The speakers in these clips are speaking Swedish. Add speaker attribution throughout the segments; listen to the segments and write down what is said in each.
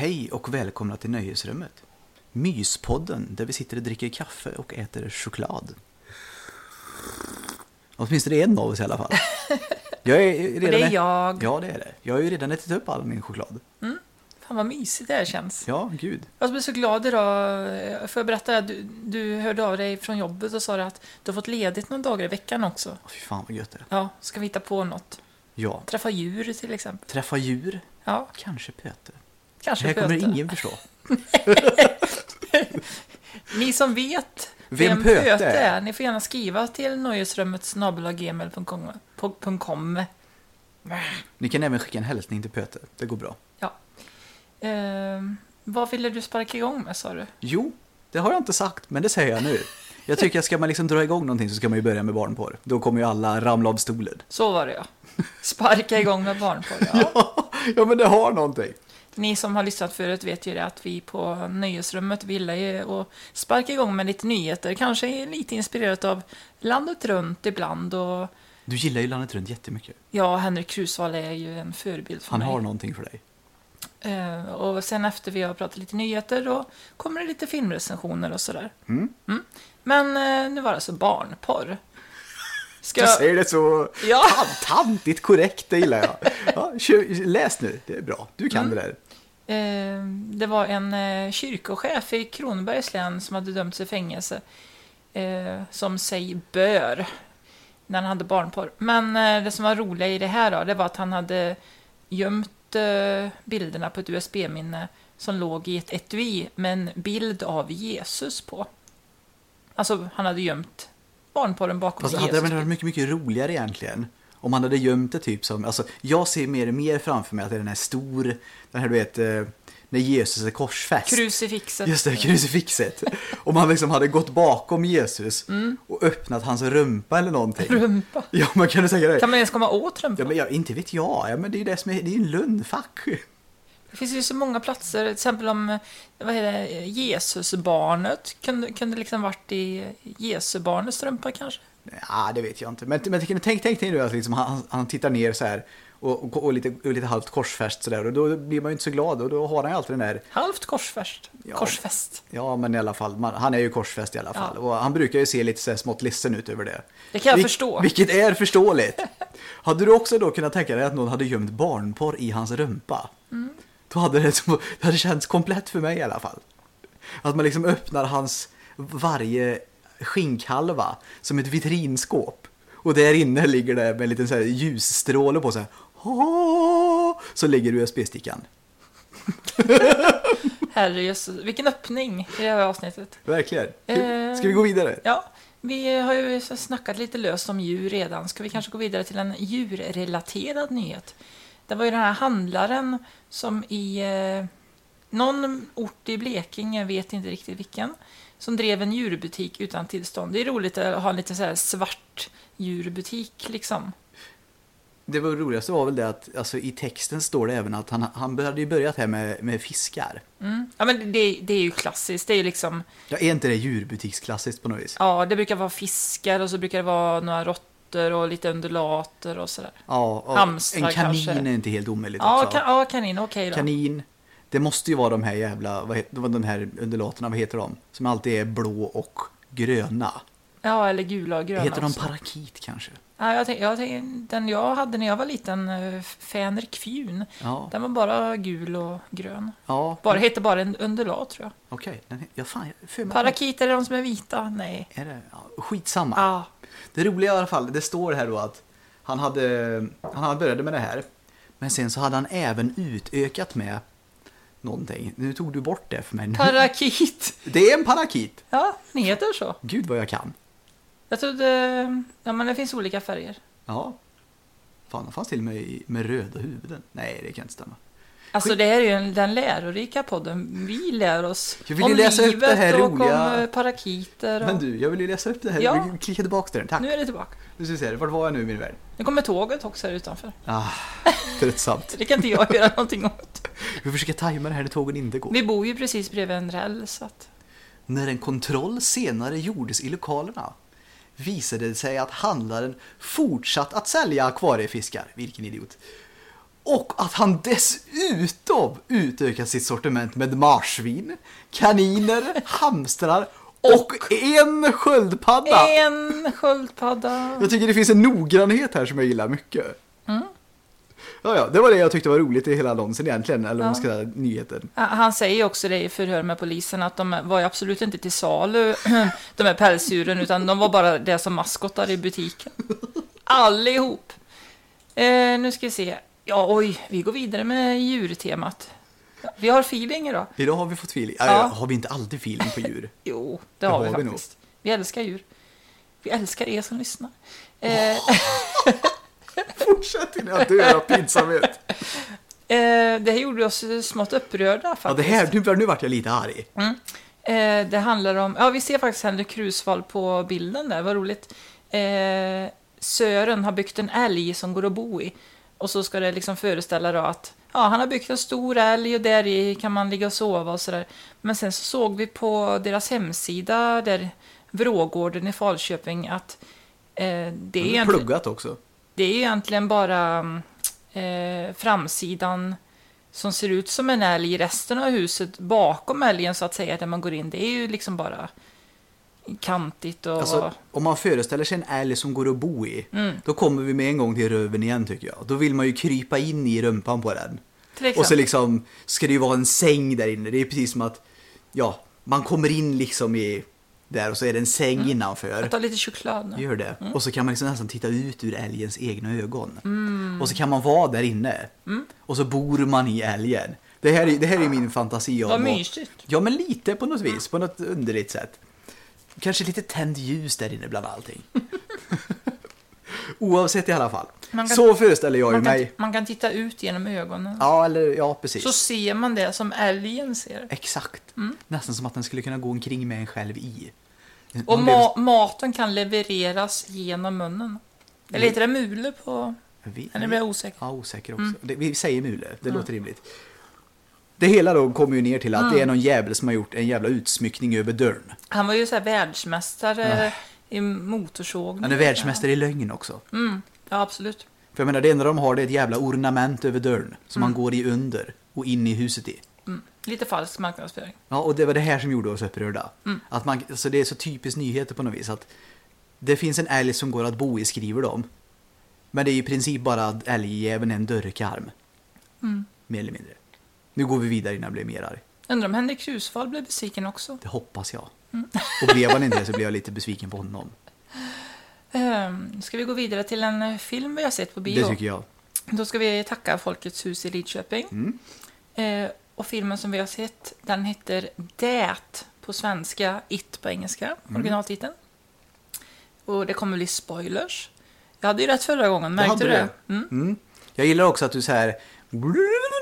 Speaker 1: Hej och välkomna till Nöjesrummet. Myspodden där vi sitter och dricker kaffe och äter choklad. Åtminstone en av oss i alla fall. Jag är redan
Speaker 2: Och det är jag.
Speaker 1: Ja, det är det. Jag har ju redan ätit upp all min choklad.
Speaker 2: Fan vad mysigt det här känns.
Speaker 1: Ja, gud.
Speaker 2: Jag blev så glad idag. Får jag berätta? Du, du hörde av dig från jobbet och sa att du har fått ledigt några dagar i veckan också.
Speaker 1: Åh, Fy fan vad gött det är.
Speaker 2: Ja, ska vi hitta på något?
Speaker 1: Ja.
Speaker 2: Träffa djur till exempel.
Speaker 1: Träffa djur.
Speaker 2: Ja,
Speaker 1: Kanske Pöte. Det
Speaker 2: kanske
Speaker 1: här kommer
Speaker 2: Pöte.
Speaker 1: ingen förstå.
Speaker 2: Ni som vet
Speaker 1: Vem Pöte
Speaker 2: Pöte
Speaker 1: är.
Speaker 2: ni får gärna skriva till nöjesrummet snabelaggmail.com.
Speaker 1: Ni kan även skicka en hälsning till Pöte. Det går bra.
Speaker 2: Ja. Ehm, vad ville du sparka igång med sa du?
Speaker 1: Jo, det har jag inte sagt, men det säger jag nu. Jag tycker att ska man liksom dra igång någonting så ska man ju börja med barnporr. Då kommer ju alla ramla av stolen.
Speaker 2: Så var det ja. Sparka igång med barnporr. Ja.
Speaker 1: ja, men det har någonting.
Speaker 2: Ni som har lyssnat förut vet ju det att vi på Nöjesrummet ville ju att sparka igång med lite nyheter. Kanske lite inspirerat av landet runt ibland. Och
Speaker 1: Du gillar ju landet runt jättemycket.
Speaker 2: ja, Henrik Krusvall är ju en förebild för
Speaker 1: Han
Speaker 2: mig.
Speaker 1: har någonting för dig.
Speaker 2: Eh, och sen efter vi har pratat lite nyheter då kommer det lite filmrecensioner och sådär.
Speaker 1: Mm.
Speaker 2: Mm. Men eh, nu var det alltså barnporr. Ska
Speaker 1: Du säger det så
Speaker 2: Ja.
Speaker 1: tant- tantigt korrekt, det gillar jag. Ja, läs nu, det är bra. Du kan det där.
Speaker 2: Eh, det var en eh, kyrkochef i Kronobergs län som hade dömts i fängelse eh, som sig bör när han hade barnporr. Men eh, det som var roliga i det här då, det var att han hade gömt bilderna på ett USB-minne som låg i ett etui med en bild av Jesus på. Alltså, han hade gömt barnporren bakom
Speaker 1: Fast det hade väl varit mycket, mycket roligare egentligen. Om man hade gömt det typ som, alltså jag ser mer och mer framför mig att det är den här stor, den här du vet, eh, när Jesus är korsfäst.
Speaker 2: Krucifixet.
Speaker 1: Just det, krucifixet. Om man liksom hade gått bakom Jesus och öppnat hans rumpa eller någonting.
Speaker 2: Mm. Rumpa.
Speaker 1: Ja, man kan tänka dig.
Speaker 2: Kan man ens komma åt rumpan?
Speaker 1: Ja, men jag, inte vet jag. Ja, men det är ju det som är, det är en lönnfack.
Speaker 2: Det finns ju så många platser, till exempel om vad heter det, Jesusbarnet kunde, kunde liksom varit i Jesubarnets strumpa kanske.
Speaker 1: Ja, det vet jag inte. Men, men tänk, tänk, tänk dig nu att liksom han, han tittar ner så här och, och, och, lite, och lite halvt korsfäst sådär och då blir man ju inte så glad och då har han ju alltid den där
Speaker 2: Halvt korsfäst.
Speaker 1: Ja.
Speaker 2: Korsfäst.
Speaker 1: Ja, men i alla fall, man, han är ju korsfäst i alla fall.
Speaker 2: Ja.
Speaker 1: Och han brukar ju se lite så här smått ledsen ut över det.
Speaker 2: Det kan jag
Speaker 1: Vil-
Speaker 2: förstå.
Speaker 1: Vilket är förståeligt. hade du också då kunnat tänka dig att någon hade gömt barnporr i hans rumpa?
Speaker 2: Mm.
Speaker 1: Då hade det, som- det hade känts komplett för mig i alla fall. Att man liksom öppnar hans varje skinkhalva som ett vitrinskåp. Och där inne ligger det med en liten så här ljusstråle på sig. Så ligger USB-stickan.
Speaker 2: Herre jösses, vilken öppning i det här avsnittet.
Speaker 1: Verkligen.
Speaker 2: Eh.
Speaker 1: Ska vi gå vidare?
Speaker 2: Ja, vi har ju snackat lite löst om djur redan. Ska vi kanske gå vidare till en djurrelaterad nyhet? Det var ju den här handlaren som i eh, någon ort i Blekinge, jag vet inte riktigt vilken, som drev en djurbutik utan tillstånd. Det är roligt att ha en lite så här svart djurbutik liksom.
Speaker 1: Det var roligaste var väl det att alltså, i texten står det även att han, han hade ju börjat här med, med fiskar.
Speaker 2: Mm. Ja, men det, det är ju klassiskt. Det är ju liksom,
Speaker 1: Ja, är inte det djurbutiksklasssiskt på något vis?
Speaker 2: ja, det brukar vara fiskar och så brukar det vara några råttor och lite undulater och sådär.
Speaker 1: Ja, och
Speaker 2: Hamstrar
Speaker 1: en kanin
Speaker 2: kanske.
Speaker 1: är inte helt omöjligt
Speaker 2: Ja,
Speaker 1: också.
Speaker 2: kan, ja kanin, okej då.
Speaker 1: Kanin. Det måste ju vara de här jävla, vad heter, de här undulaterna, vad heter de? Som alltid är blå och gröna.
Speaker 2: Ja, eller gula och gröna
Speaker 1: heter de
Speaker 2: också.
Speaker 1: parakit kanske?
Speaker 2: Ja, jag tänk, jag tänk, den jag hade när jag var liten, eh, Fänrik Fjun,
Speaker 1: Ja,
Speaker 2: den var bara gul och grön.
Speaker 1: ja.
Speaker 2: Bara, hette bara en undulat tror jag.
Speaker 1: Okej, den he- ja fan, jag
Speaker 2: Parakiter är de som är vita? Nej.
Speaker 1: Är det? Ja, skitsamma.
Speaker 2: Ja,
Speaker 1: Det roliga i alla fall, det står här då att han hade, han hade började med det här. Men sen så hade han även utökat med någonting. Nu tog du bort det för mig.
Speaker 2: parakit.
Speaker 1: Det är en parakit.
Speaker 2: Ja, den heter så.
Speaker 1: Gud vad jag kan.
Speaker 2: Jag trodde... Ja, men det finns olika färger.
Speaker 1: Ja. Fan, det fanns till och med med röda huvuden. Nej, det kan inte stämma.
Speaker 2: Alltså det här är ju en- den lärorika podden. Vi lär oss
Speaker 1: Jag vill ju
Speaker 2: om
Speaker 1: läsa upp det
Speaker 2: livet
Speaker 1: här
Speaker 2: och
Speaker 1: roliga-
Speaker 2: om eh, parakiter. Och...
Speaker 1: Men du, jag vill ju läsa upp det här.
Speaker 2: Ja.
Speaker 1: Vi klickar tillbaka till den. Tack.
Speaker 2: Nu är det tillbaka.
Speaker 1: Nu ska vi se, vart var jag nu min vän?
Speaker 2: Nu kommer tåget också här utanför.
Speaker 1: Ah, tröttsamt.
Speaker 2: Det kan inte jag göra någonting åt.
Speaker 1: Vi försöker tajma det här när tågen inte går.
Speaker 2: Vi bor ju precis bredvid en räls. Att...
Speaker 1: När en kontroll senare gjordes i lokalerna visade det sig att handlaren fortsatt att sälja akvariefiskar, vilken idiot, Och att han dessutom utökar sitt sortiment med marsvin, kaniner, hamstrar och en sköldpadda.
Speaker 2: En sköldpadda.
Speaker 1: Jag tycker det finns en noggrannhet här som jag gillar mycket. Ja, ja, det var det jag tyckte var roligt i hela annonsen egentligen, eller vad man ska säga, nyheten.
Speaker 2: Ja, Han säger också det i förhör med polisen att de var ju absolut inte till salu, de här pälsdjuren, utan de var bara det som maskotar i butiken. Allihop. Eh, nu ska vi se. Ja, oj, vi går vidare med djurtemat. Vi har feeling idag.
Speaker 1: Idag har vi fått feeling. Ja.
Speaker 2: Ja.
Speaker 1: Har vi inte alltid feeling på djur?
Speaker 2: Jo, det,
Speaker 1: Det
Speaker 2: har vi
Speaker 1: har vi nog.
Speaker 2: faktiskt. Vi älskar djur. Vi älskar er som lyssnar. Eh,
Speaker 1: Fortsätt innan jag dör av pinsamhet.
Speaker 2: eh, det här gjorde oss smått upprörda
Speaker 1: Ja,
Speaker 2: faktiskt.
Speaker 1: det här, nu, nu vart jag lite arg.
Speaker 2: Eh, det handlar om, ja vi ser faktiskt Henrik Krusvall på bilden där, vad roligt. Eh, Sören har byggt en älg som går att bo i. Och så ska det liksom föreställa då att ja, han har byggt en stor älg och där i kan man ligga och sova och sådär. Men sen så såg vi på deras hemsida, där Vrågården i Falköping, att eh, det, är
Speaker 1: Det är pluggat också.
Speaker 2: det är egentligen bara eh, framsidan som ser ut som en älg. Resten av huset bakom älgen så att säga, där man går in, det är ju liksom bara kantigt och...
Speaker 1: Alltså, om man föreställer sig en älg som går att bo i,
Speaker 2: Mm.
Speaker 1: då kommer vi med en gång till röven igen tycker jag. Då vill man ju krypa in i rumpan på den. Och så liksom ska det ju vara en säng där inne. Det är precis som att, ja, man kommer in liksom i där och så är det en säng
Speaker 2: Mm.
Speaker 1: innanför.
Speaker 2: Jag tar lite choklad nu.
Speaker 1: Gör det.
Speaker 2: Mm.
Speaker 1: Och så kan man liksom nästan titta ut ur älgens egna ögon. Och så kan man vara där inne.
Speaker 2: Mm.
Speaker 1: Och så bor man i älgen. Det här är, det här är min fantasi om
Speaker 2: Vad mysigt.
Speaker 1: Ja, men lite på något vis. På något underligt sätt. Kanske lite tänd ljus där inne bland allting. Oavsett i alla fall.
Speaker 2: Kan-
Speaker 1: så föreställer jag ju
Speaker 2: kan,
Speaker 1: mig.
Speaker 2: man kan titta ut genom ögonen.
Speaker 1: Ja, eller ja, precis.
Speaker 2: Så ser man det som älgen ser.
Speaker 1: Exakt.
Speaker 2: Mm.
Speaker 1: Nästan som att den skulle kunna gå omkring med en själv i.
Speaker 2: Och
Speaker 1: Man blev-
Speaker 2: ma maten kan levereras genom munnen. Eller heter det mule på...
Speaker 1: Vet-
Speaker 2: Eller blir jag osäker?
Speaker 1: Ja, osäker
Speaker 2: Mm.
Speaker 1: också. Det, vi säger mule, det låter rimligt. Det hela då kommer ju ner till att
Speaker 2: Mm.
Speaker 1: det är någon jävel som har gjort en jävla utsmyckning över dörren.
Speaker 2: Han var ju så här världsmästare i motorsågning.
Speaker 1: Han är världsmästare i lögn också.
Speaker 2: Mm, ja, absolut.
Speaker 1: För jag menar, det enda de har det är ett jävla ornament över dörren som man går i under och in i huset i.
Speaker 2: Mm. Lite falsk marknadsföring.
Speaker 1: Ja, och det var det här som gjorde oss upprörda.
Speaker 2: Mm.
Speaker 1: Att man, alltså det är så typiskt nyheter på något vis. Att det finns en älg som går att bo i, skriver de. Men det är i princip bara att älgjäveln är en dörrkarm.
Speaker 2: Mm.
Speaker 1: Mer eller mindre. Nu går vi vidare innan jag blir mer arg.
Speaker 2: Undrar om Henrik Krusvall blev besviken också.
Speaker 1: Det hoppas jag.
Speaker 2: Mm.
Speaker 1: Och blev han inte det så blev jag lite besviken på honom.
Speaker 2: Ehm, ska vi gå vidare till en eh, film vi har sett på bio?
Speaker 1: Det tycker jag.
Speaker 2: Då ska vi tacka Folkets hus i Lidköping.
Speaker 1: Mm.
Speaker 2: Eh, och filmen som vi har sett, den heter Det på svenska, It på engelska,
Speaker 1: Mm.
Speaker 2: originaltiteln. Och det kommer bli spoilers. Jag hade ju rätt förra gången,
Speaker 1: Det
Speaker 2: märkte du
Speaker 1: hade
Speaker 2: det? Mm.
Speaker 1: Mm. Jag gillar också att du så här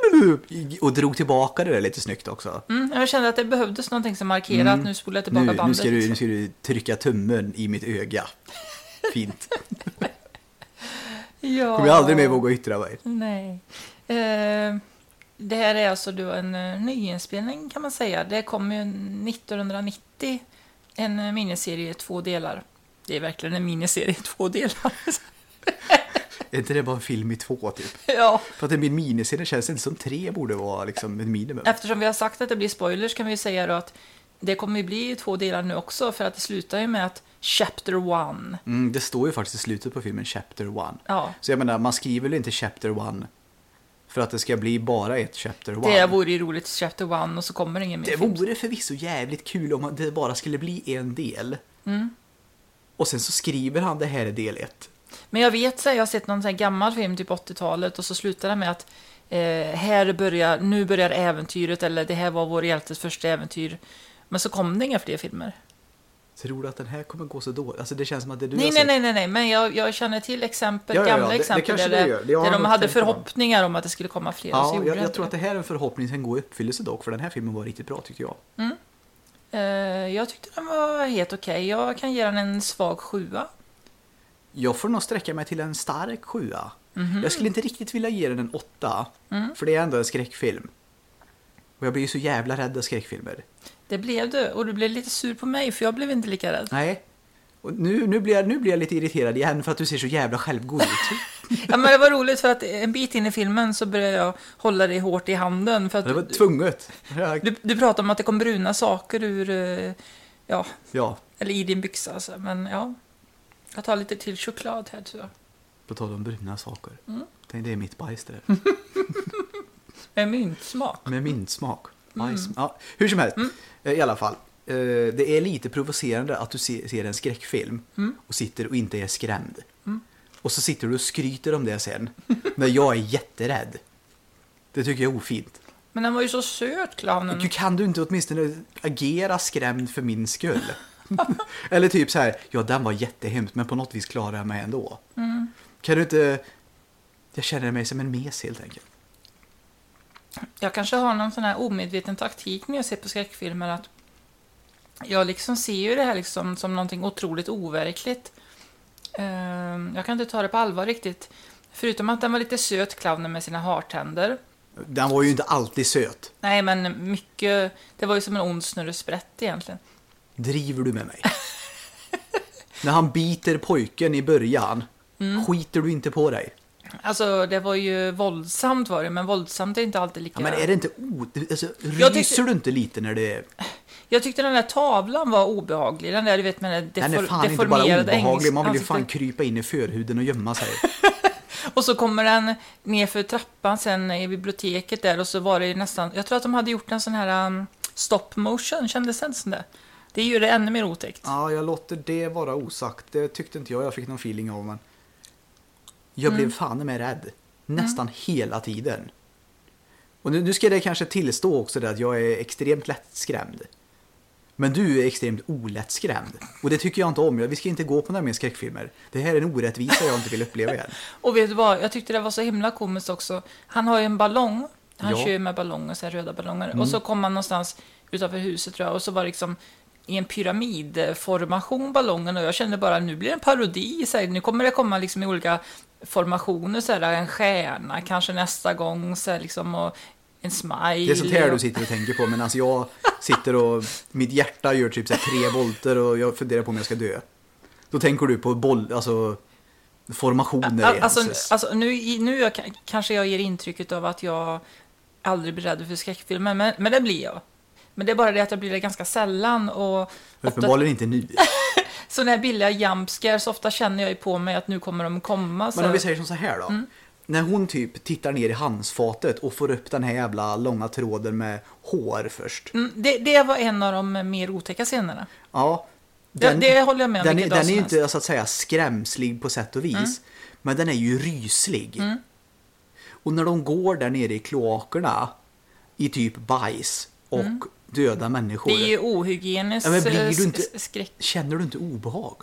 Speaker 1: och drog tillbaka det där lite snyggt också.
Speaker 2: Mm, jag kände att det behövdes någonting som markerade
Speaker 1: Mm.
Speaker 2: att nu spolar jag tillbaka
Speaker 1: Nu, nu,
Speaker 2: bandet.
Speaker 1: ska du, nu ska du trycka tummen i mitt öga. Fint.
Speaker 2: ja.
Speaker 1: Kommer jag aldrig mer våga yttra mig.
Speaker 2: Nej. Eh, det här är alltså då en uh, nyinspelning kan man säga. Det kom ju 1990 en eh, miniserie i två delar. Det är verkligen en miniserie i två delar.
Speaker 1: Är inte det bara en film i två typ?
Speaker 2: ja.
Speaker 1: För att det blir miniserie känns det inte som tre borde vara liksom ett minimum.
Speaker 2: Eftersom vi har sagt att det blir spoilers kan vi säga då att det kommer ju bli i två delar nu också för att det slutar ju med att Chapter One.
Speaker 1: Mm, det står ju faktiskt i slutet på filmen Chapter One.
Speaker 2: Ja,
Speaker 1: Så jag menar, man skriver väl inte Chapter One för att det ska bli bara ett Chapter One.
Speaker 2: det vore ju roligt Chapter One och så kommer det ingen mer
Speaker 1: Det
Speaker 2: film.
Speaker 1: vore förvisso jävligt kul om det bara skulle bli en del.
Speaker 2: Mm.
Speaker 1: Och sen så skriver han det här är del ett.
Speaker 2: Men jag vet, så här, jag har sett någon sån här gammal film, typ 80-talet, och så slutar det med att eh, här börjar, nu börjar äventyret, eller det här var vår hjältes första äventyr. Men så kom det inga fler filmer.
Speaker 1: Tror du att den här kommer gå så dåligt? Alltså det känns som att det du
Speaker 2: Nej,
Speaker 1: har
Speaker 2: nej,
Speaker 1: sett-
Speaker 2: nej, nej, nej, men jag, jag känner till exempel,
Speaker 1: Ja, ja, ja,
Speaker 2: gamla
Speaker 1: det- det
Speaker 2: exempel
Speaker 1: kanske
Speaker 2: där,
Speaker 1: det. Det
Speaker 2: där
Speaker 1: jag
Speaker 2: de hade förhoppningar om att det skulle komma fler. så
Speaker 1: Ja, jag,
Speaker 2: det
Speaker 1: jag
Speaker 2: inte
Speaker 1: tror att
Speaker 2: det.
Speaker 1: det här är en förhoppning som går i uppfyllelse dock, för den här filmen var riktigt bra tyckte jag.
Speaker 2: Eh, jag tyckte den var helt okej. Jag kan ge den en svag sjua.
Speaker 1: Jag får nog sträcka mig till en stark sjua.
Speaker 2: Mhm.
Speaker 1: Jag skulle inte riktigt vilja ge den en åtta,
Speaker 2: Mm.
Speaker 1: för det är ändå en skräckfilm. Och jag blir ju så jävla rädd av skräckfilmer.
Speaker 2: Det blev du, och du blev lite sur på mig, för jag blev inte lika rädd.
Speaker 1: Nej. Och nu, nu, blir jag, nu blir jag lite irriterad igen för att du ser så jävla självgod ut.
Speaker 2: Ja, men det var roligt för att en bit in i filmen så började jag hålla dig hårt i handen. För att
Speaker 1: Det var tvunget.
Speaker 2: Du, du pratade om att det kom bruna saker ur, eh, ja,
Speaker 1: Ja,
Speaker 2: eller i din byxa. Alltså. Men ja, jag tar lite till choklad här tror jag.
Speaker 1: på tal om bruna saker.
Speaker 2: Mm.
Speaker 1: Tänk det är mitt bajs det där.
Speaker 2: Med myntsmak.
Speaker 1: Med mintsmak. Bajs.
Speaker 2: Mm.
Speaker 1: Ja, hur som helst, eh, i alla fall. eh, Det är lite provocerande att du se- ser en skräckfilm
Speaker 2: Mm.
Speaker 1: och sitter och inte är skrämd. Och så sitter du och skryter om det sen, när jag är jätterädd. Det tycker jag är ofint.
Speaker 2: Men den var ju så söt, clownen.
Speaker 1: Du kan du inte åtminstone agera skrämd för min skull? Eller typ så här, ja den var jättehemsk men på något vis klarar jag mig ändå.
Speaker 2: Mm.
Speaker 1: Kan du inte... Jag känner mig som en mes helt enkelt.
Speaker 2: Jag kanske har någon sån här omedveten taktik när jag ser på skräckfilmer att jag liksom ser ju det här liksom som någonting otroligt overkligt. Ehm, Jag kan inte ta det på allvar riktigt. Förutom att den var lite söt, clownen med sina hartänder.
Speaker 1: Den var ju inte alltid söt.
Speaker 2: Nej, men mycket... Det var ju som en ond snurresprätt egentligen.
Speaker 1: Driver du med mig? När han biter pojken i början,
Speaker 2: Mm.
Speaker 1: skiter du inte på dig?
Speaker 2: Alltså, det var ju våldsamt var det, men våldsamt är inte alltid lika...
Speaker 1: Ja, men är det inte o... Alltså, ryser
Speaker 2: tyckte-
Speaker 1: du inte lite när det.
Speaker 2: Jag tyckte den där tavlan var obehaglig. Den där, du vet, med den
Speaker 1: Den är
Speaker 2: defor-
Speaker 1: fan inte bara obehaglig, man vill ju
Speaker 2: ansiktet.
Speaker 1: fan krypa in i förhuden och gömma sig.
Speaker 2: Och så kommer den ner för trappan sen i biblioteket där och så var det ju nästan, jag tror att de hade gjort en sån här um, stop motion, kändes det inte som det? Det gör det ännu mer otäckt.
Speaker 1: Ja, jag låter det vara osagt. Det tyckte inte jag jag fick någon feeling av, men... Jag blev fan med rädd. Nästan hela tiden. Och nu, nu ska det kanske tillstå också det att jag är extremt lättskrämd. Men du är extremt olättskrämd. Och det tycker jag inte om. Vi ska inte gå på några mer skräckfilmer. Det här är en orättvisa jag inte vill uppleva igen.
Speaker 2: Och vet du vad, jag tyckte det var så himla komiskt också. Han har ju en ballong, han
Speaker 1: Ja. Mm.
Speaker 2: kör ju med ballonger, så här röda ballonger. Och så kom han någonstans utanför huset tror jag, och så var det liksom i en pyramidformation ballongen och jag kände bara nu blir det en parodi, så här, nu kommer det komma liksom i olika formationer, så här, en stjärna kanske nästa gång, så här, liksom, och en smile.
Speaker 1: Det är sånt här du sitter och tänker på. Men alltså jag sitter och mitt hjärta gör typ så tre volter och jag funderar på om jag ska dö. Då tänker du på boll, alltså formationer
Speaker 2: Alltså,
Speaker 1: ens-
Speaker 2: alltså nu, nu jag, ka- kanske jag ger intrycket av att jag aldrig blir rädd för skräckfilmer, men, men det blir jag. Men det är bara det att jag blir det ganska sällan och ofta,
Speaker 1: Uppenbarligen inte nu.
Speaker 2: så när billiga jumpscares, ofta känner jag ju på mig att nu kommer de komma. Så
Speaker 1: Men om vi säger som så här då.
Speaker 2: Mm.
Speaker 1: När hon typ tittar ner i handfatet och får upp den här jävla långa tråden med hår först.
Speaker 2: mm, det, det var en av de mer otäcka scenerna.
Speaker 1: Ja.
Speaker 2: Det, det håller jag med om
Speaker 1: den,
Speaker 2: dag
Speaker 1: den är ju.
Speaker 2: Mm.
Speaker 1: inte så att säga skrämslig på sätt och vis. Men den är ju ryslig. Och när de går där nere i kloakerna i typ bajs och döda människor.
Speaker 2: Det är ju ohygieniskt
Speaker 1: Ja, men blir
Speaker 2: eh,
Speaker 1: du inte-
Speaker 2: s- skräck.
Speaker 1: Känner du inte obehag?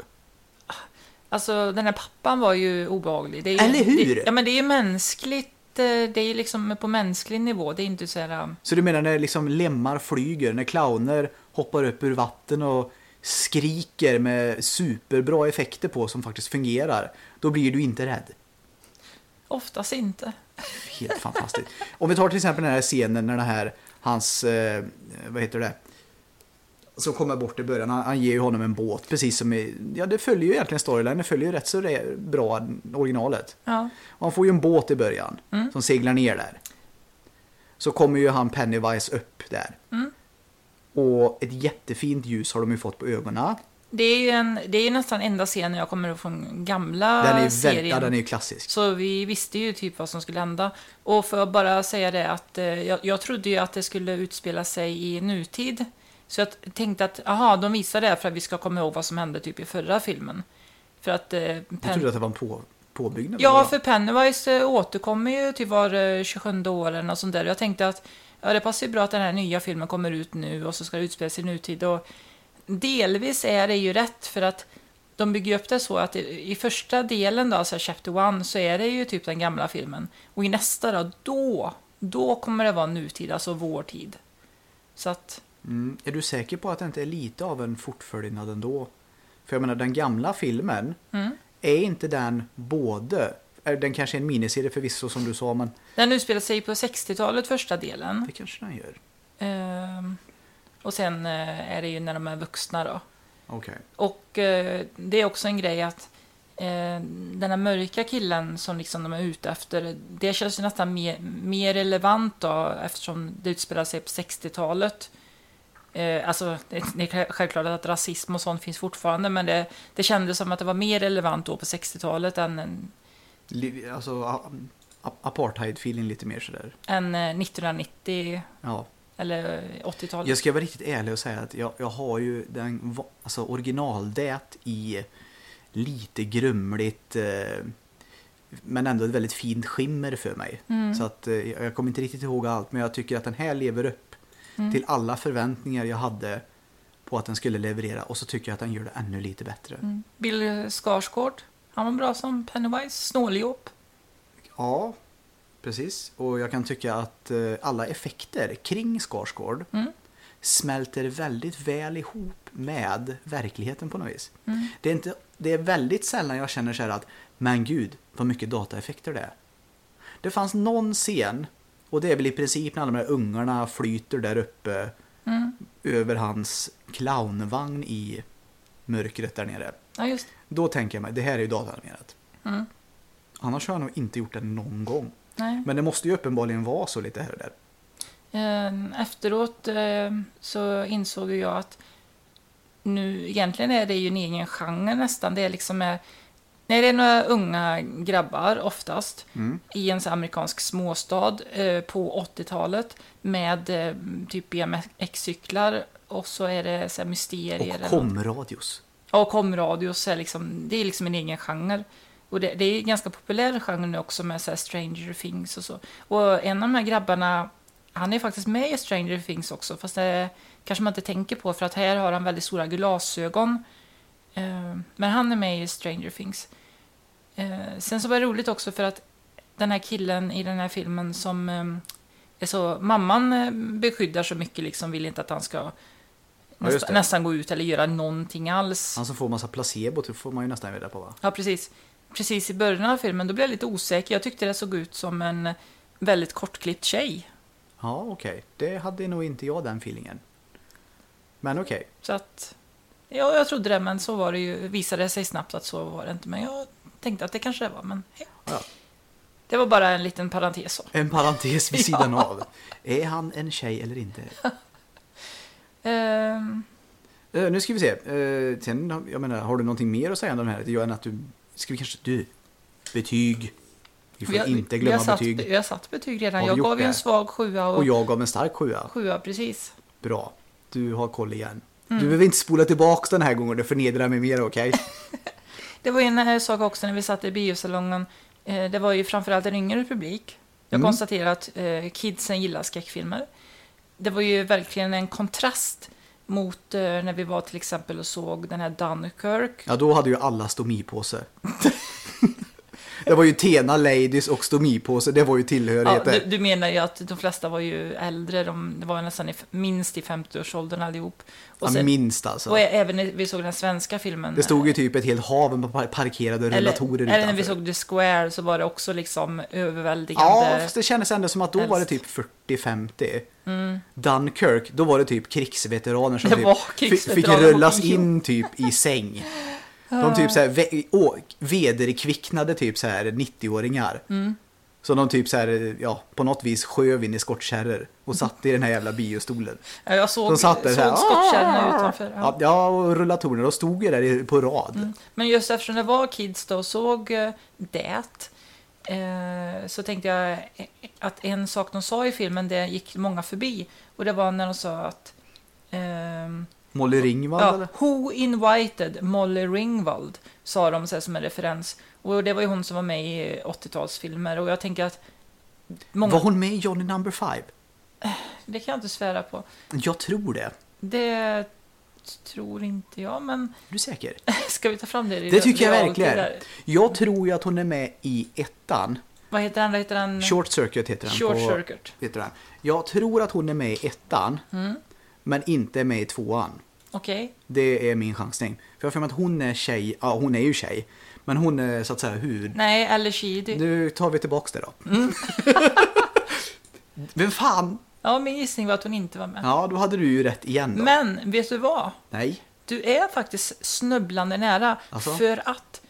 Speaker 2: Alltså, den här pappan var ju obehaglig. Det är
Speaker 1: Eller hur?
Speaker 2: Det, ja, men det är ju mänskligt. eh, Det är liksom på mänsklig nivå. Det är inte så här... um,
Speaker 1: Så du menar när liksom lemmar flyger, när clowner hoppar upp ur vatten och skriker med superbra effekter på som faktiskt fungerar, då blir du inte rädd.
Speaker 2: Oftast inte.
Speaker 1: Helt fantastiskt. Om vi tar till exempel den här scenen när den här, hans, eh, vad heter det? Som kommer bort i början, han, han ger ju honom en båt precis som i, ja det följer ju egentligen storylinen, det följer ju rätt så re- bra originalet.
Speaker 2: Ja.
Speaker 1: Och han får ju en båt i början som seglar ner där. Så kommer ju han Pennywise upp där. Och ett jättefint ljus har de ju fått på ögonen.
Speaker 2: Det är ju en, det är nästan enda scenen jag kommer från gamla
Speaker 1: Den är
Speaker 2: serien.
Speaker 1: väldigt, ja, den är ju klassisk.
Speaker 2: Så vi visste ju typ vad som skulle hända. Och för att bara säga det att eh, jag, jag trodde ju att det skulle utspela sig i nutid. Så jag tänkte att, aha, de visar det för att vi ska komma ihåg vad som hände typ i förra filmen. För att... Eh,
Speaker 1: Jag
Speaker 2: Pen-
Speaker 1: trodde att det var en på, påbyggnad.
Speaker 2: Ja, för Pennywise eh, återkommer ju till var eh, 27 år eller något sånt där. Jag tänkte att ja, det passar ju bra att den här nya filmen kommer ut nu och så ska det utspela sig i nutid. Och delvis är det ju rätt för att de bygger upp det så att i, första delen då, alltså Chapter One, så är det ju typ den gamla filmen. Och i nästa då, då, då kommer det vara nutid, alltså vår tid. Så att,
Speaker 1: Mm. Är du säker på att det inte är lite av en fortföljnad ändå? För jag menar, den gamla filmen,
Speaker 2: mm.
Speaker 1: är inte den både... Den kanske är en miniserie förvisso som du sa, men
Speaker 2: Den utspelar sig på 60-talet, första delen.
Speaker 1: det kanske den gör.
Speaker 2: Ehm, och sen eh, är det ju när de är vuxna då.
Speaker 1: Okej.
Speaker 2: Och eh, det är också en grej att eh, den här mörka killen som liksom de är ute efter, det känns ju nästan mer, mer relevant då eftersom det utspelar sig på 60-talet. Eh, alltså, det, är självklart att rasism och sånt finns fortfarande, men det, det kändes som att det var mer relevant då på 60-talet än,
Speaker 1: Li- Alltså apartheid-feeling lite mer sådär.
Speaker 2: än eh, 1990
Speaker 1: Ja.
Speaker 2: Eller 80-talet.
Speaker 1: Jag ska vara riktigt ärlig och säga att jag, jag har ju den alltså originaldät i lite grumligt eh, men ändå ett väldigt fint skimmer för mig.
Speaker 2: Mm.
Speaker 1: Så att eh, jag kommer inte riktigt ihåg allt men jag tycker att den här lever upp
Speaker 2: Mm.
Speaker 1: till alla förväntningar jag hade på att den skulle leverera och så tycker jag att den gör det ännu lite bättre.
Speaker 2: Mm. Bill Skarsgård, han var bra som Pennywise, snåljåp.
Speaker 1: Ja, precis. Och jag kan tycka att eh, alla effekter kring Skarsgård
Speaker 2: Mm.
Speaker 1: smälter väldigt väl ihop med verkligheten på något vis.
Speaker 2: Mm.
Speaker 1: Det är, inte, det är väldigt sällan jag känner så här att men gud vad mycket dataeffekter det är. Det fanns någon scen och det är väl i princip när de här ungarna flyter där uppe
Speaker 2: Mm.
Speaker 1: över hans clownvagn i mörkret där nere.
Speaker 2: Ja, just
Speaker 1: Då tänker jag mig, det här är ju datanimerat.
Speaker 2: mm.
Speaker 1: Annars har jag nog inte gjort det någon gång.
Speaker 2: Nej.
Speaker 1: Men det måste ju uppenbarligen vara så lite här och där.
Speaker 2: Eh, Efteråt eh, så insåg jag att nu egentligen är det ju en egen genre nästan. Det är liksom är, när det är några unga grabbar oftast
Speaker 1: Mm.
Speaker 2: i en amerikansk småstad eh, på 80-talet med eh, typ BMX-cyklar och så är det så mysterier.
Speaker 1: Och komradios.
Speaker 2: Ja, och komradios är liksom, det är liksom en egen genre. Och det, det är ganska populär genre nu också med så Stranger Things och så. Och en av de här grabbarna, han är faktiskt med i Stranger Things också, fast det kanske man inte tänker på för att här har han väldigt stora glasögon. Eh, Men han är med i Stranger Things. Eh, Sen så var det roligt också för att den här killen i den här filmen som eh, är så, mamman beskyddar så mycket liksom, vill inte att han ska
Speaker 1: Ja,
Speaker 2: nästan gå ut eller göra någonting alls.
Speaker 1: Han som får massa placebo det får man ju nästan reda på va?
Speaker 2: Ja, precis. Precis i början av filmen, då blev jag lite osäker. Jag tyckte det såg ut som en väldigt kortklippt tjej.
Speaker 1: Ja, okej. Det hade nog inte jag den feelingen. Men okej.
Speaker 2: Så att, ja, jag trodde det, men så var det ju. Visade sig snabbt att så var det inte. Men jag tänkte att det kanske det var, men hej.
Speaker 1: Ja.
Speaker 2: Det var bara en liten parentes så.
Speaker 1: En parentes vid sidan
Speaker 2: Ja.
Speaker 1: av. Är han en tjej eller inte?
Speaker 2: Ehm,
Speaker 1: Eh, nu ska vi se. Uh, sen, jag menar, har du någonting mer att säga om de här? Det gör att du... Ska vi kanske... Du. Betyg. Vi får
Speaker 2: har-
Speaker 1: inte glömma
Speaker 2: har satt,
Speaker 1: betyg.
Speaker 2: Har satt betyg redan.
Speaker 1: Har
Speaker 2: Jag gav ju
Speaker 1: det?
Speaker 2: en svag sjua och,
Speaker 1: Och jag gav en stark sjua.
Speaker 2: sjua precis.
Speaker 1: Bra. Du har koll igen.
Speaker 2: Mm.
Speaker 1: Du behöver inte spola tillbaka den här gången. Du förnedrar mig mer, okej?
Speaker 2: Det var ju en eh, sak också när vi satt i biosalongen. Eh, det var ju framförallt en yngre publik. Jag
Speaker 1: Mm.
Speaker 2: konstaterar att eh, kidsen gillar skräckfilmer. Det var ju verkligen en kontrast mot eh, när vi var till exempel och såg den här Dunkirk.
Speaker 1: Ja, då hade ju alla stomipåse. det var ju Tena Ladies och stomipåse. Det var ju
Speaker 2: Ja,
Speaker 1: tillhörigheter.
Speaker 2: du, du menar ju att de flesta var ju äldre. De, var nästan i, minst i 50-årsåldern allihop. Och,
Speaker 1: ja,
Speaker 2: sen,
Speaker 1: minst alltså.
Speaker 2: och även när vi såg den svenska filmen.
Speaker 1: Det stod ju typ ett helt hav med par- parkerade rullatorer
Speaker 2: eller, eller när vi
Speaker 1: utanför.
Speaker 2: såg The Square så var det också liksom överväldigande.
Speaker 1: Ja, fast det kändes ändå som att då var det typ 40-50. Dunkirk, då var det typ krigsveteraner som typ fick rullas in typ i säng. De typ såhär ve- å- vederkvicknade typ så här 90-åringar.
Speaker 2: Mm.
Speaker 1: Så de typ så här, ja, på något vis sköv in i skottkärror och satt i den här jävla biostolen.
Speaker 2: Ja, jag såg,
Speaker 1: De satt där
Speaker 2: såg
Speaker 1: så här,
Speaker 2: skottkärrorna utanför. Ja.
Speaker 1: Ja, och rullatorerna, de stod ju där på rad.
Speaker 2: Mm. Men just eftersom det var kids då såg eh, det eh, så tänkte jag eh, att en sak de sa i filmen, det gick många förbi. Och det var när de sa att ehm,
Speaker 1: Molly Ringwald
Speaker 2: ja,
Speaker 1: eller?
Speaker 2: Who invited Molly Ringwald? Sa de så som en referens. Och det var ju hon som var med i 80-talsfilmer. Och jag tänker att många,
Speaker 1: Var hon med i Johnny Number Five?
Speaker 2: det kan jag inte svära på.
Speaker 1: Jag tror det.
Speaker 2: Det tror inte jag, men
Speaker 1: Är du säker?
Speaker 2: ska vi ta fram det? i
Speaker 1: Det tycker jag verkligen. Jag tror ju att hon är med i ettan.
Speaker 2: Vad heter den? Vad heter den?
Speaker 1: Short Circuit heter den.
Speaker 2: Short
Speaker 1: på,
Speaker 2: Circuit.
Speaker 1: Heter den. Jag tror att hon är med i ettan,
Speaker 2: Mm.
Speaker 1: men inte med i tvåan.
Speaker 2: Okej.
Speaker 1: Det är min chansning. För jag har för mig att hon är tjej, ja hon är ju tjej. Men hon är så att säga huvud...
Speaker 2: Nej, eller Sheedy.
Speaker 1: Nu tar vi tillbaks det då.
Speaker 2: Mm.
Speaker 1: Vem fan?
Speaker 2: Ja, min gissning var att hon inte var med.
Speaker 1: Ja, då hade du ju rätt igen då.
Speaker 2: Men, vet du vad?
Speaker 1: Nej.
Speaker 2: Du är faktiskt snubblande nära.
Speaker 1: Alltså?
Speaker 2: För att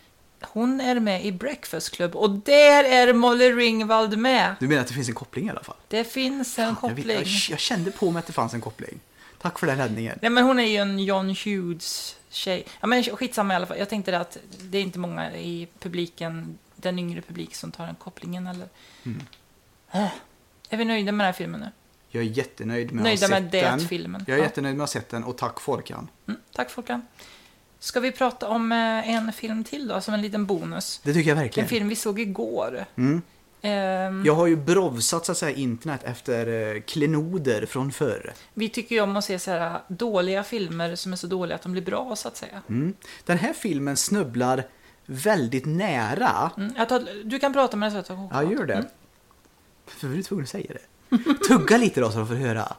Speaker 2: hon är med i Breakfast Club och där är Molly Ringwald med.
Speaker 1: Du menar att det finns en koppling i alla fall?
Speaker 2: Det finns en
Speaker 1: Jag,
Speaker 2: koppling.
Speaker 1: vet, jag, jag kände på mig att det fanns en koppling. Tack för den räddningen.
Speaker 2: Nej men hon är ju en John Hughes tjej. Ja men skitsamma i alla fall. Jag tänkte det att det är inte många i publiken, den yngre publik som tar den kopplingen eller.
Speaker 1: Mm.
Speaker 2: Är vi nöjda med den här filmen nu?
Speaker 1: Jag är jättenöjd med
Speaker 2: Nöjda
Speaker 1: att ha
Speaker 2: med
Speaker 1: sett
Speaker 2: det
Speaker 1: den.
Speaker 2: filmen.
Speaker 1: Jag är
Speaker 2: Ja.
Speaker 1: jättenöjd med att ha sett den och tack Folkan.
Speaker 2: Mm, tack Folkan. Ska vi prata om eh, en film till då, som en liten bonus?
Speaker 1: Det tycker jag
Speaker 2: En
Speaker 1: verkligen.
Speaker 2: film vi såg igår.
Speaker 1: Mm.
Speaker 2: Ehm,
Speaker 1: Jag har ju brovsat så att säga internet efter eh, klenoder från förr.
Speaker 2: Vi tycker ju om att se så här dåliga filmer som är så dåliga att de blir bra, så att säga.
Speaker 1: Mm. Den här filmen snubblar väldigt nära.
Speaker 2: Mm, jag tar, du kan prata med den så att jag
Speaker 1: Ja, gör det.
Speaker 2: Mm.
Speaker 1: För vi är tvungna att säga det. Tugga lite då så de får höra.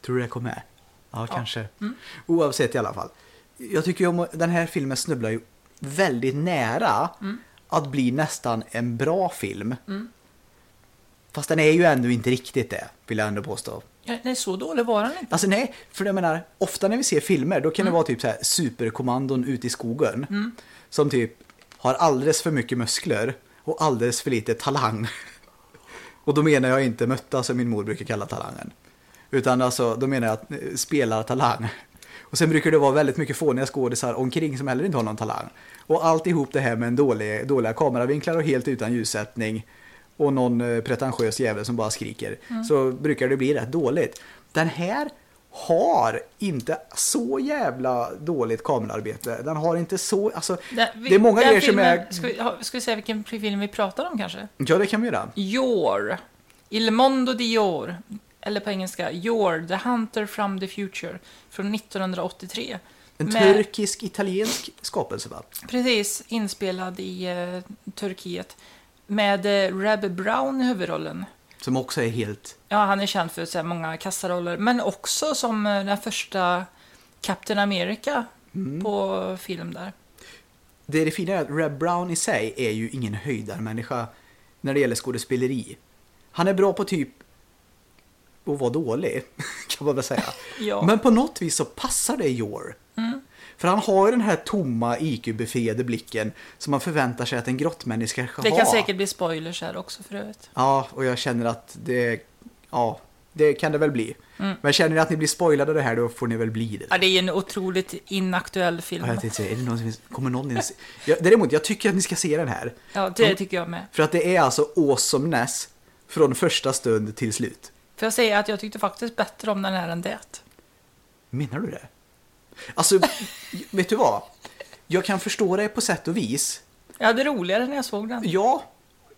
Speaker 1: Tror du det kommer med? Ja, kanske.
Speaker 2: Mm.
Speaker 1: Oavsett i alla fall. Jag tycker ju om den här filmen snubblar ju väldigt nära
Speaker 2: Mm.
Speaker 1: att bli nästan en bra film. Fast den är ju ändå inte riktigt det, vill jag ändå påstå.
Speaker 2: Ja, nej, så dålig var den inte.
Speaker 1: Alltså nej, för jag menar, ofta när vi ser filmer då
Speaker 2: Mm.
Speaker 1: kan det vara typ så här superkommandon ute i skogen. Som typ har alldeles för mycket muskler och alldeles för lite talang. Och då menar jag inte mötta som min mor brukar kalla talangen. Utan alltså, då menar jag att eh, spelar talang. Och sen brukar det vara väldigt mycket fåniga skådisar omkring som heller inte har någon talang. Och alltihop det här med en dålig, dåliga kameravinklar och helt utan ljussättning. Och någon eh, pretentiös jävel som bara skriker. Så brukar det bli rätt dåligt. Den här har inte så jävla dåligt kamerarbete. Den har inte så, alltså.
Speaker 2: Den- vi-
Speaker 1: det är många grejer som är...
Speaker 2: Ska vi, ska vi säga vilken film vi pratar om kanske?
Speaker 1: Ja, det kan vi göra.
Speaker 2: Your. Il Mondo di Your. Eller på engelska, Your, The Hunter from the Future. Från 1983.
Speaker 1: En
Speaker 2: Med-
Speaker 1: turkisk-italiensk skapelse va?
Speaker 2: Precis, inspelad i eh, Turkiet. Med eh, Reb Brown i huvudrollen.
Speaker 1: Som också är helt...
Speaker 2: Ja, han är känd för så många kassaroller. Men också som eh, den första Captain America
Speaker 1: Mm.
Speaker 2: på film där.
Speaker 1: Det är det fina är att Reb Brown i sig är ju ingen höjdarmänniska när det gäller skådespeleri. Han är bra på typ att vara dålig, kan man väl säga.
Speaker 2: Ja.
Speaker 1: Men på något vis så passar det Jor. För han har ju den här tomma IQ-befriade blicken som man förväntar sig att en grottmänniska ska
Speaker 2: Det
Speaker 1: ha.
Speaker 2: kan säkert bli spoilers här också för övrigt.
Speaker 1: Ja, och jag känner att det... Ja, det kan det väl bli.
Speaker 2: Mm.
Speaker 1: Men känner ni att ni blir spoilade det här, då får ni väl bli det.
Speaker 2: Ja, det är en otroligt inaktuell film.
Speaker 1: Ja, jag tänkte säga, är det någon som, kommer någon ens... Ja, däremot, jag tycker att ni ska se den här.
Speaker 2: Ja, det tycker jag med.
Speaker 1: För att det är alltså awesomeness från första stund till slut.
Speaker 2: För jag säger att jag tyckte faktiskt bättre om den här än det.
Speaker 1: Menar du det? Alltså, vet du vad? Jag kan förstå det på sätt och vis.
Speaker 2: Jag hade roligare när jag såg den.
Speaker 1: Ja,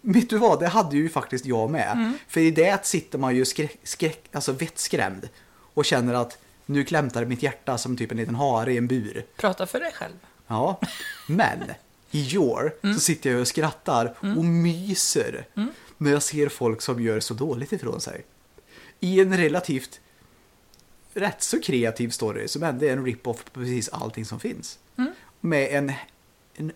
Speaker 1: vet du vad? Det hade ju faktiskt jag med.
Speaker 2: Mm.
Speaker 1: För i det sitter man ju skräck, skräck, alltså vettskrämd och känner att nu klämtar mitt hjärta som typ en liten hare i en bur.
Speaker 2: Prata för dig själv.
Speaker 1: Ja, men i Your
Speaker 2: Mm.
Speaker 1: så sitter jag och skrattar och myser när jag ser folk som gör så dåligt ifrån sig. I en relativt rätt så kreativ story som ändå är en rip-off på precis allting som finns.
Speaker 2: Mm.
Speaker 1: Med en, en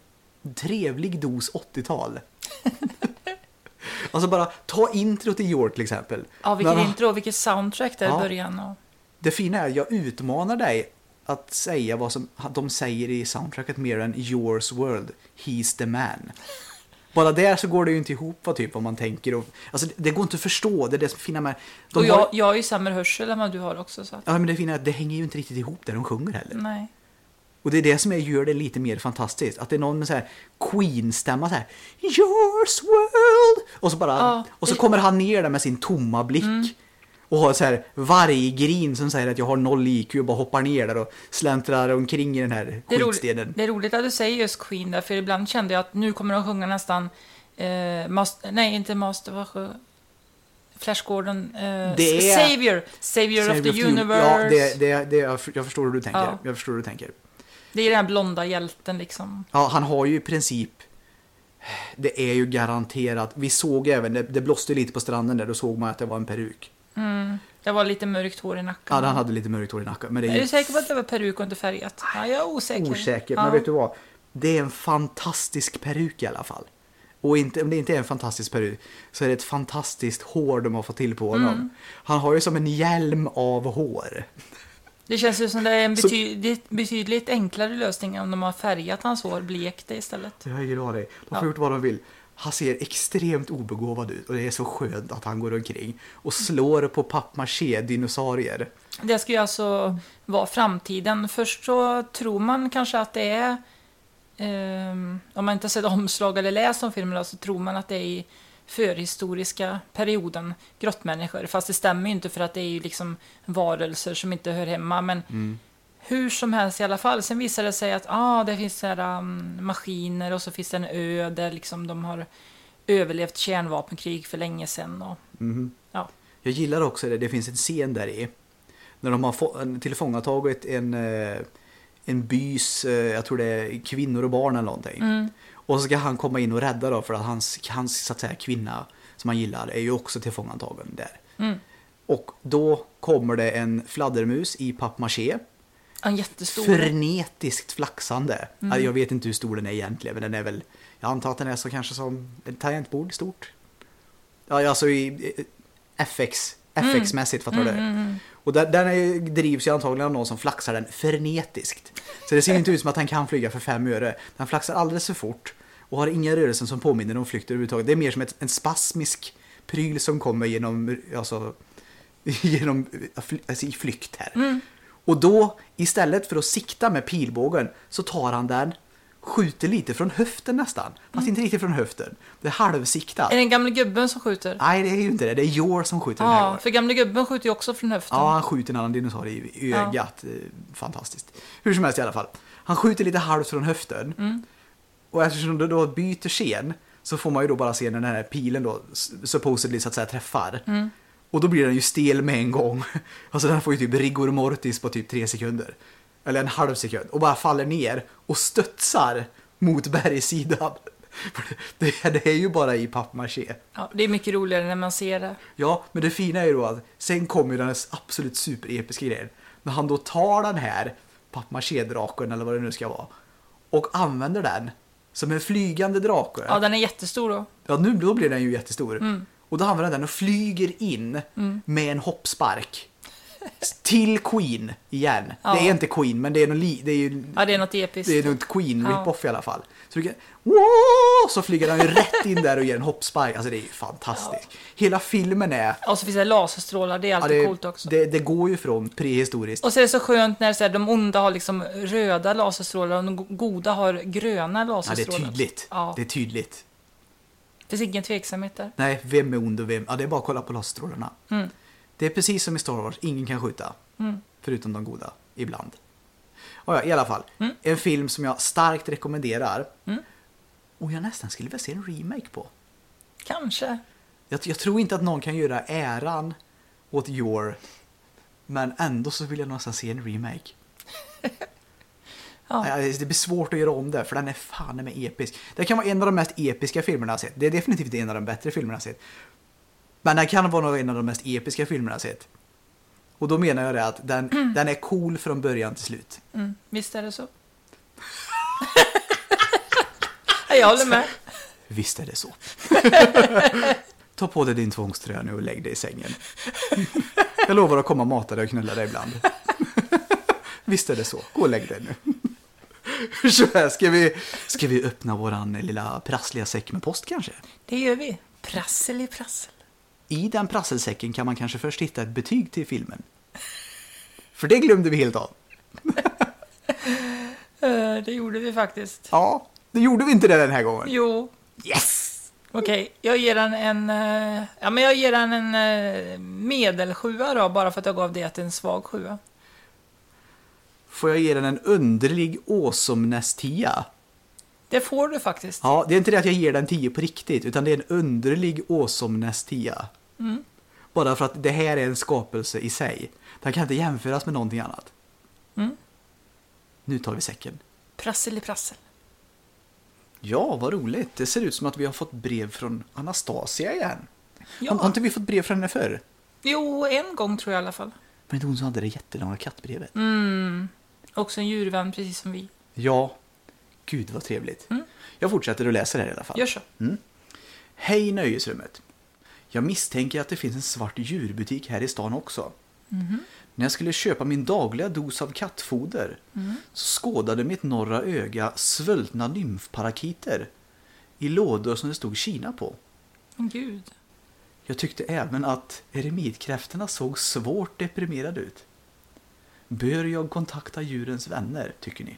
Speaker 1: trevlig dos 80-tal. alltså bara ta intro till Your till exempel.
Speaker 2: Ja, vilket
Speaker 1: När-
Speaker 2: intro, vilket soundtrack där i
Speaker 1: Ja.
Speaker 2: början. Och...
Speaker 1: det fina är, jag utmanar dig att säga vad som de säger i soundtracket mer än Yours World, He's the man. Bara där så går det ju inte ihop vad, typ, man tänker. Och, alltså, det, det går inte att förstå, det är det som är fina med... De
Speaker 2: och jag,
Speaker 1: har,
Speaker 2: jag har ju sämre hörsel än vad du har också. Så att...
Speaker 1: ja, men det fina är att det hänger ju inte riktigt ihop där de sjunger heller.
Speaker 2: Nej.
Speaker 1: Och det är det som är, gör det lite mer fantastiskt. Att det är någon med så här Queen-stämma så här Yours world! Och så bara,
Speaker 2: Ja,
Speaker 1: och så kommer han ner där med sin tomma blick. Och har så här varggrin som säger att jag har noll IQ och bara hoppar ner där och släntrar omkring i den här
Speaker 2: Det
Speaker 1: skitstenen.
Speaker 2: roligt, det är roligt att du säger just Queen där, för ibland kände jag att nu kommer de sjunga nästan... Eh, master, nej, inte Master, vad Flash Gordon. Eh,
Speaker 1: Det är-
Speaker 2: Savior! Savior of the
Speaker 1: Savior
Speaker 2: universe.
Speaker 1: Ja, det, det, det, jag jag förstår hur du tänker.
Speaker 2: Ja.
Speaker 1: Jag förstår hur du tänker.
Speaker 2: Det är den här blonda hjälten liksom.
Speaker 1: Ja, han har ju i princip det är ju garanterat. Vi såg även, det, det blåste lite på stranden där, då såg man att det var en peruk.
Speaker 2: Mm. Det var lite mörkt hår i nacken.
Speaker 1: Ja, han hade lite mörkt hår i nacken. Men det är
Speaker 2: Är du säker på att det var peruk och inte färgat? Ja, jag är osäker.
Speaker 1: osäker.
Speaker 2: Ja.
Speaker 1: Men vet du vad? Det är en fantastisk peruk i alla fall. Och inte, om det inte är en fantastisk peruk så är det ett fantastiskt hår de har fått till på honom.
Speaker 2: Mm.
Speaker 1: Han har ju som en hjälm av hår.
Speaker 2: Det känns ju som det är en
Speaker 1: Så-
Speaker 2: betydligt, betydligt enklare lösning om de har färgat hans hår blekt istället.
Speaker 1: Jag har ingen aning. De får
Speaker 2: Ja.
Speaker 1: gjort vad de vill. Han ser extremt obegåvad ut och det är så skönt att han går omkring och slår på pappmaché-dinosaurier.
Speaker 2: Det ska ju alltså vara framtiden. Först så tror man kanske att det är, ehm, om man inte sett omslag eller läst om filmen, så tror man att det är i förhistoriska perioden, grottmänniskor. Fast det stämmer ju inte för att det är ju liksom varelser som inte hör hemma. Men
Speaker 1: Mm.
Speaker 2: Hur som helst i alla fall. Sen visar det sig att ah, det finns här, um, maskiner och så finns det en ö där liksom de har överlevt kärnvapenkrig för länge sedan. Och,
Speaker 1: Mhm.
Speaker 2: ja.
Speaker 1: Jag gillar också det, det finns en scen där i. När de har tillfångatagit en, eh, en bys, eh, jag tror det är kvinnor och barn eller någonting.
Speaker 2: Mm.
Speaker 1: Och så ska han komma in och rädda då för att hans, hans så att säga, kvinna som han gillar är ju också tillfångatagen där.
Speaker 2: Mm.
Speaker 1: Och då kommer det en fladdermus i pappmaché.
Speaker 2: En jättestor.
Speaker 1: Frenetiskt flaxande. Alltså, Jag vet inte hur stor den är egentligen men den är väl, jag antar att den är så kanske som ett tangentbord stort. Ja, alltså i FX, FX-mässigt fattar du?
Speaker 2: Mm, mm, mm.
Speaker 1: Och där, den är, drivs ju antagligen av någon som flaxar den frenetiskt. Så det ser inte ut som att han kan flyga för fem öre. Den flaxar alldeles för fort och har inga rörelser som påminner om flykt överhuvudtaget. Det är mer som ett, en spasmisk pryl som kommer genom, alltså, genom alltså, i flykt här.
Speaker 2: Mm.
Speaker 1: Och då, istället för att sikta med pilbågen, så tar han den, skjuter lite från höften nästan. Fast inte riktigt från höften. Det är halvsiktat.
Speaker 2: Är det den gamla gubben som skjuter?
Speaker 1: Nej, det är ju inte det. Det är Jor som skjuter den här
Speaker 2: Ja,
Speaker 1: gången.
Speaker 2: för gamla gubben skjuter ju också från höften.
Speaker 1: Ja, han skjuter en annan dinosaurie i i
Speaker 2: Ja.
Speaker 1: ögat. Eh, Fantastiskt. Hur som helst i alla fall. Han skjuter lite halvt från höften.
Speaker 2: Mm.
Speaker 1: Och eftersom det då byter scen så får man ju då bara se när den här pilen då supposedly så att säga träffar.
Speaker 2: Mm.
Speaker 1: Och då blir den ju stel med en gång. Alltså den får ju typ rigor mortis på typ tre sekunder. Eller en halv sekund. Och bara faller ner och studsar mot bergssidan. Det, det är ju bara i pappmaché.
Speaker 2: Ja, det är mycket roligare när man ser det.
Speaker 1: Ja, men det fina är ju då att sen kommer ju den absolut superepiska grejen. När han då tar den här pappmaché-draken eller vad det nu ska vara och använder den som en flygande drake.
Speaker 2: Ja, den är jättestor då.
Speaker 1: Ja, nu då blir den ju jättestor.
Speaker 2: Mm.
Speaker 1: Och då använder han den och flyger in med en hoppspark. Till Queen igen.
Speaker 2: Ja.
Speaker 1: Det är inte Queen, men det är, någon det är ju
Speaker 2: Ja, det är något episkt.
Speaker 1: det är något Queen
Speaker 2: Ja.
Speaker 1: rip-off i alla fall. Så, kan, wow! så flyger han ju rätt in där och ger en hoppspark. Alltså det är ju fantastiskt. Hela filmen är...
Speaker 2: Och så finns det laserstrålar, det är
Speaker 1: Ja,
Speaker 2: alltid
Speaker 1: det,
Speaker 2: coolt också.
Speaker 1: Det, det går ju från prehistoriskt.
Speaker 2: Och så är det så skönt när så här, de onda har liksom röda laserstrålar och de go- goda har gröna
Speaker 1: Ja, det är
Speaker 2: laserstrålar.
Speaker 1: tydligt.
Speaker 2: Ja,
Speaker 1: Det är tydligt.
Speaker 2: Det finns ingen tveksamhet där.
Speaker 1: Nej, vem är ond och vem? Ja, det är bara att kolla på laserstrålarna.
Speaker 2: Mm.
Speaker 1: Det är precis som i Star Wars, ingen kan skjuta.
Speaker 2: Mm.
Speaker 1: Förutom de goda, ibland. Och ja, I alla fall,
Speaker 2: Mm.
Speaker 1: en film som jag starkt rekommenderar.
Speaker 2: Mm.
Speaker 1: Och jag nästan skulle vilja se en remake på.
Speaker 2: Kanske.
Speaker 1: Jag, jag tror inte att någon kan göra äran åt Your. Men ändå så vill jag nästan se en remake.
Speaker 2: Ja.
Speaker 1: Ja, Det blir svårt att göra om det, för den är fan med episk. Det kan vara en av de mest episka filmerna jag sett. Det är definitivt en av de bättre filmerna jag sett. Men den kan vara en av de mest episka filmerna jag sett. Och då menar jag det att den, den är cool från början till slut.
Speaker 2: Mm. Visst är det så. Ja, jag håller med.
Speaker 1: Visst är det så. Ta på dig din tvångströja nu och lägg dig i sängen. Jag lovar att komma och mata dig och knulla dig ibland. Visst är det så. Gå och lägg dig nu. Hur ska vi, ska vi öppna våran lilla prassliga säck med post kanske?
Speaker 2: Det gör vi. Prassel i prassel.
Speaker 1: I den prasselsäcken kan man kanske först hitta ett betyg till filmen. För det glömde vi helt av.
Speaker 2: Eh, Det gjorde vi faktiskt.
Speaker 1: Ja, det gjorde vi inte det den här gången.
Speaker 2: Jo,
Speaker 1: Yes!
Speaker 2: okej. Jag ger den en... eh, Ja, men jag ger den en eh, medelsjua då, bara för att jag gav det en svag sjua.
Speaker 1: Får jag ge den en underlig awesomeness-tia?
Speaker 2: Det får du faktiskt.
Speaker 1: Ja, det är inte det att jag ger den 10 på riktigt, utan det är en underlig awesomeness-tia.
Speaker 2: Mm.
Speaker 1: Bara för att det här är en skapelse i sig. Den kan inte jämföras med någonting annat.
Speaker 2: Mm.
Speaker 1: Nu tar vi säcken.
Speaker 2: Prassel i prassel.
Speaker 1: Ja, vad roligt. Det ser ut som att vi har fått brev från Anastasia igen.
Speaker 2: Ja.
Speaker 1: Har, har inte vi fått brev från henne förr?
Speaker 2: Jo, en gång tror jag i alla fall.
Speaker 1: Men inte hon som hade det jättelånga kattbrevet?
Speaker 2: Mm. Också en djurvän, precis som vi.
Speaker 1: Ja. Gud vad trevligt.
Speaker 2: Mm.
Speaker 1: Jag fortsätter att läsa det här i alla fall.
Speaker 2: Gör så.
Speaker 1: Hej Nöjesrummet. Jag misstänker att det finns en svart djurbutik här i stan också.
Speaker 2: Mhm.
Speaker 1: När jag skulle köpa min dagliga dos av kattfoder så skådade mitt norra öga svultna nymfparakiter i lådor som det stod Kina på.
Speaker 2: Gud.
Speaker 1: Jag tyckte även att eremitkräftorna såg svårt deprimerade ut. Bör jag kontakta djurens vänner, tycker ni?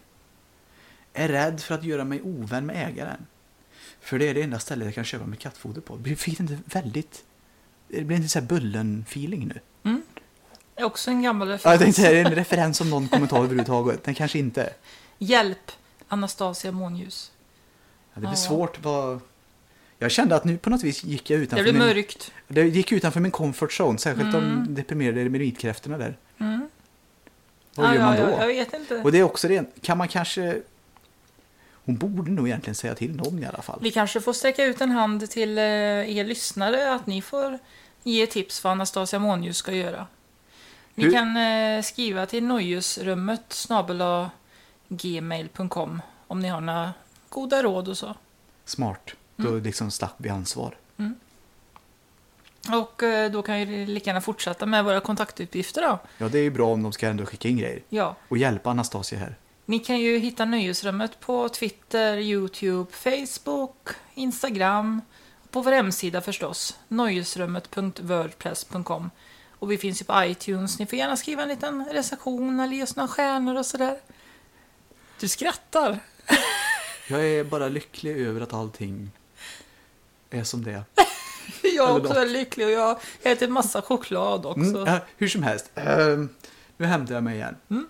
Speaker 1: Är rädd för att göra mig ovän med ägaren. För det är det enda stället jag kan köpa mitt kattfoder på. Det blir inte väldigt... Det blir inte så här Bullen-feeling nu.
Speaker 2: Det är också en gammal
Speaker 1: Ja, jag
Speaker 2: referens.
Speaker 1: tänkte säga, är det en referens om någon kommentar överhuvudtaget? Den kanske inte.
Speaker 2: Hjälp! Anastasia Månljus.
Speaker 1: Ja, det blir
Speaker 2: Ja.
Speaker 1: svårt. Vad... Jag kände att nu på något vis gick jag
Speaker 2: Det
Speaker 1: utanför
Speaker 2: blir
Speaker 1: min...
Speaker 2: mörkt.
Speaker 1: Det gick utanför min comfort zone, särskilt
Speaker 2: Mm.
Speaker 1: de deprimerade eremitkräftorna där.
Speaker 2: Mm.
Speaker 1: Vad
Speaker 2: Ja,
Speaker 1: gör man då?
Speaker 2: ja, Jag vet inte.
Speaker 1: Och det är också det, kan man kanske... Hon borde nog egentligen säga till någon i alla fall.
Speaker 2: Vi kanske får sträcka ut en hand till eh, er lyssnare att ni får ge tips vad Anastasia Månljus ska göra. Ni
Speaker 1: Hur-
Speaker 2: kan eh, skriva till nojusrummet snabel-a gmail.com om ni har några goda råd och så.
Speaker 1: Smart. Då liksom slapp vi ansvar.
Speaker 2: Och eh, då kan vi lika gärna fortsätta med våra kontaktuppgifter då.
Speaker 1: Ja, det är ju bra om de ska ändå skicka in grejer.
Speaker 2: Ja,
Speaker 1: Och hjälpa Anastasia här.
Speaker 2: ni kan ju hitta Nöjesrummet på Twitter, YouTube, Facebook, Instagram. På vår hemsida förstås, nöjesrummet.wordpress.com. Och vi finns ju på iTunes. Ni får gärna skriva en liten recension eller ge oss några stjärnor och sådär. Du skrattar.
Speaker 1: Jag är bara lycklig över att allting är som det är.
Speaker 2: Jag är också väldigt lycklig och jag äter massa choklad också.
Speaker 1: Mm, ja, hur som helst. Ehm, nu hämtar jag mig igen.
Speaker 2: Mm.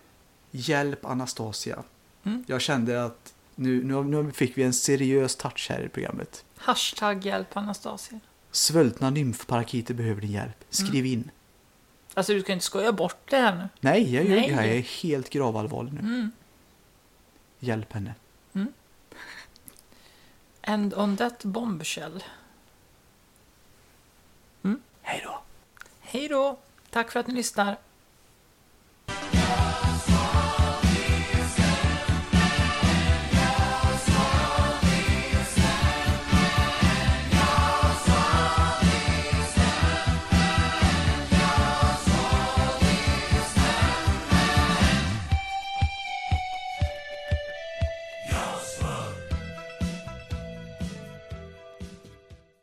Speaker 1: Hjälp Anastasia.
Speaker 2: Mm.
Speaker 1: Jag kände att nu, nu, nu fick vi en seriös touch här i programmet.
Speaker 2: Hashtag hjälp Anastasia.
Speaker 1: Svultna nymfparakiter behöver din hjälp. Skriv in.
Speaker 2: Alltså du ska inte skoja bort det här nu.
Speaker 1: Nej, jag,
Speaker 2: Nej.
Speaker 1: jag är helt gravallvarlig nu.
Speaker 2: Mm.
Speaker 1: Hjälp henne.
Speaker 2: And on that bombshell.
Speaker 1: Hej då.
Speaker 2: Hej då! Tack för att ni lyssnar.